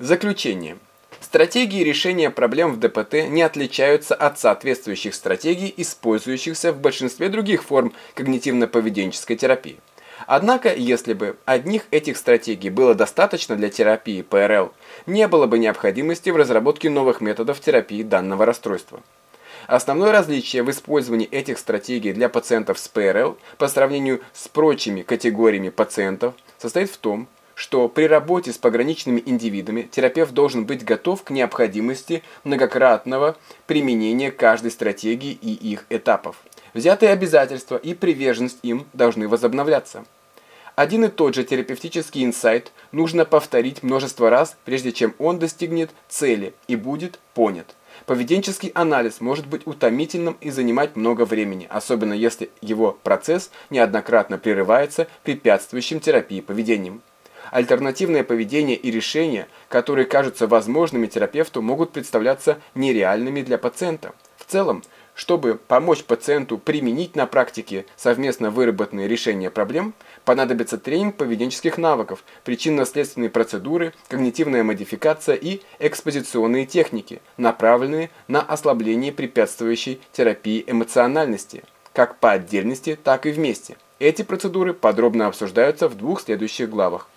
Заключение. Стратегии решения проблем в ДПТ не отличаются от соответствующих стратегий, использующихся в большинстве других форм когнитивно-поведенческой терапии. Однако, если бы одних этих стратегий было достаточно для терапии ПРЛ, не было бы необходимости в разработке новых методов терапии данного расстройства. Основное различие в использовании этих стратегий для пациентов с ПРЛ по сравнению с прочими категориями пациентов состоит в том, что при работе с пограничными индивидами терапевт должен быть готов к необходимости многократного применения каждой стратегии и их этапов. Взятые обязательства и приверженность им должны возобновляться. Один и тот же терапевтический инсайт нужно повторить множество раз, прежде чем он достигнет цели и будет понят. Поведенческий анализ может быть утомительным и занимать много времени, особенно если его процесс неоднократно прерывается препятствующим терапии поведением. Альтернативное поведение и решения, которые кажутся возможными терапевту, могут представляться нереальными для пациента. В целом, чтобы помочь пациенту применить на практике совместно выработанные решения проблем, понадобится тренинг поведенческих навыков, причинно-следственные процедуры, когнитивная модификация и экспозиционные техники, направленные на ослабление препятствующей терапии эмоциональности, как по отдельности, так и вместе. Эти процедуры подробно обсуждаются в двух следующих главах.